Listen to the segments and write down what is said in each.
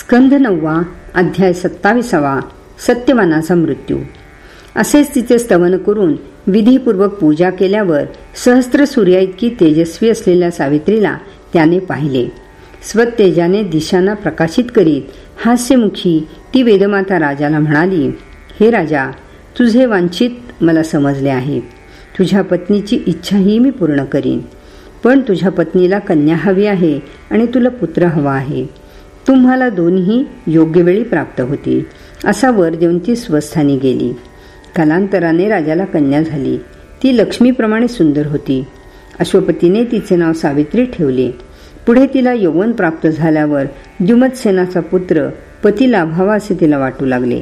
स्कंध नववा अध्याय सत्ताविसावा सत्यवानाचा मृत्यू असेच तिचे स्तवन करून विधीपूर्वक पूजा केल्यावर सहस्त्र सूर्या इतकी तेजस्वी असलेल्या सावित्रीला त्याने पाहिले. स्वतेजाने दिशांना प्रकाशित करीत हास्यमुखी ती वेदमाता राजाला म्हणाली हे राजा तुझे वांछित मला समजले आहे. तुझ्या पत्नीची इच्छाही मी पूर्ण करीन. पण तुझ्या पत्नीला कन्या हवी आहे आणि तुला पुत्र हवा आहे. तुम्हाला दोन्ही योग्य वेळी प्राप्त होतील असा वर देऊन ती स्वस्थानी गेली. कालांतराने राजाला कन्या झाली. ती लक्ष्मीप्रमाणे सुंदर होती. अश्वपतीने तिचे नाव सावित्री ठेवले. पुढे तिला यौवन प्राप्त झाल्यावर द्युमतसेनाचा पुत्र पती लाभावा असे तिला वाटू लागले.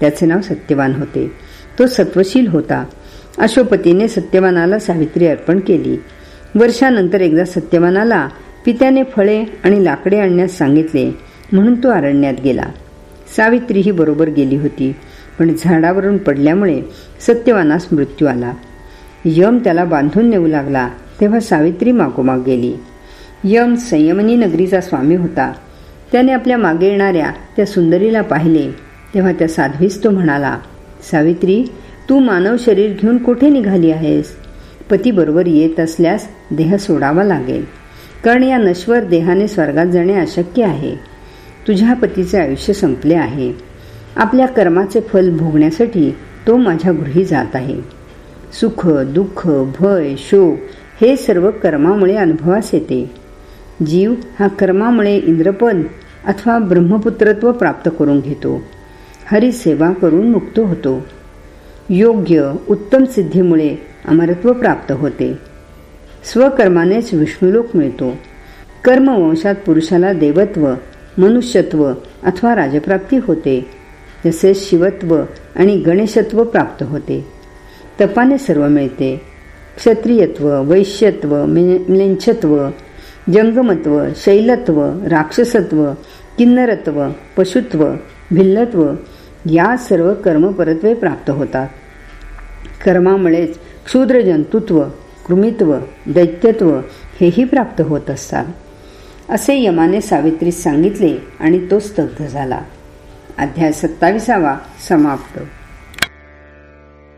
त्याचे नाव सत्यवान होते. तो सत्वशील होता. अश्वपतीने सत्यवानाला सावित्री अर्पण केली. वर्षानंतर एकदा सत्यवानाला पित्याने फळे आणि लाकडे आणण्यास सांगितले म्हणून तो अरण्यात गेला. सावित्री ही बरोबर गेली होती पण झाडावरून पडल्यामुळे सत्यवानास मृत्यू आला. यम त्याला बांधून नेऊ लागला तेव्हा सावित्री मागोमाग गेली. यम संयमनी नगरीचा स्वामी होता. त्याने आपल्या मागे येणाऱ्या त्या सुंदरीला पाहिले तेव्हा त्या साध्वीस तो म्हणाला सावित्री तू मानव शरीर घेऊन कुठे निघाली आहेस? पती बरोबर येत असल्यास देह सोडावा लागेल. कारण या नश्वर देहाने स्वर्गात जाणे अशक्य आहे. तुझ्या पतीचे आयुष्य संपले आहे. आपल्या कर्माचे फल भोगण्यासाठी तो माझ्या गृही जात आहे. सुख दुःख भय शोक हे सर्व कर्मामुळे अनुभवास येते. जीव हा कर्मामुळे इंद्रपद अथवा ब्रह्मपुत्रत्व प्राप्त करून घेतो. हरी सेवा करून मुक्त होतो. योग्य उत्तम सिद्धीमुळे अमरत्व प्राप्त होते. स्वकर्मानेच विष्णुलोक मिळतो. कर्मवंशात पुरुषाला देवत्व मनुष्यत्व अथवा राजप्राप्ती होते. तसेच शिवत्व आणि गणेशत्व प्राप्त होते. तपाने सर्व मिळते. क्षत्रियत्व वैश्यत्व मिलेंछत्व जंगमत्व शैलत्व राक्षसत्व किन्नरत्व पशुत्व भिल्लत्व या सर्व कर्मपरत्वे प्राप्त होतात. कर्मामुळेच क्षुद्र जंतुत्व कृमित्व दैत्यत्व हेही प्राप्त होत असतात. असे यमाने सावित्रीस सांगितले आणि तो स्तब्ध झाला. अध्याय सत्ताविसावा समाप्त.